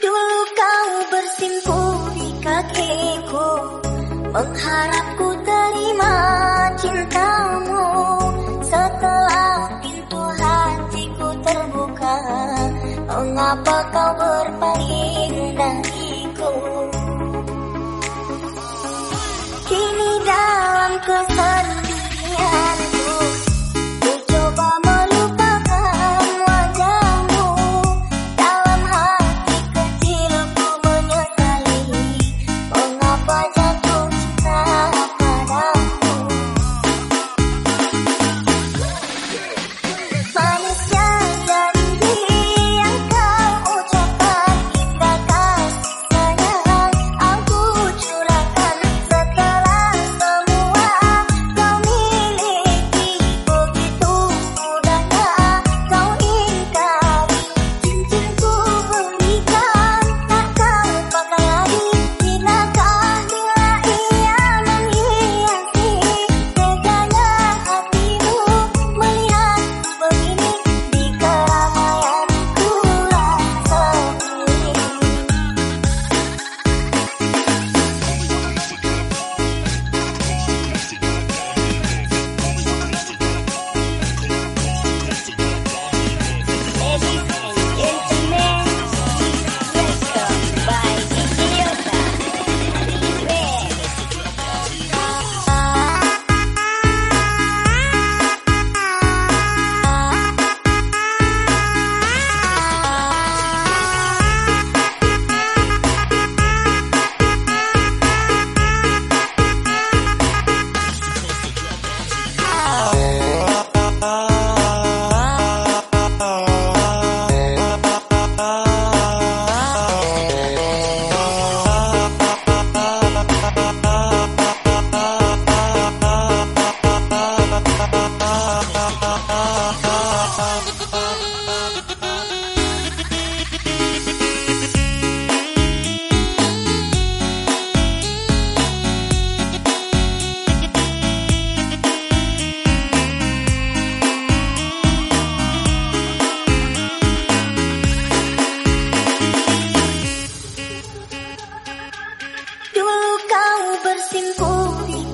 Dulu kau bersimpuh di kakiku Mengharap ku terima cintamu. Setelah pintu hatiku terbuka Mengapa kau berpaling dariku? Kini dalam kesendirian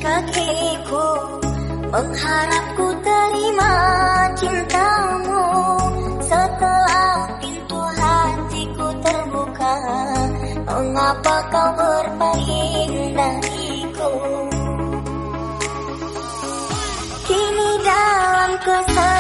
kakiku Mengharap ku terima cintamu. Setelah pintu hatiku terbuka Mengapa kau berpaling dariku Kini dalam kesendirian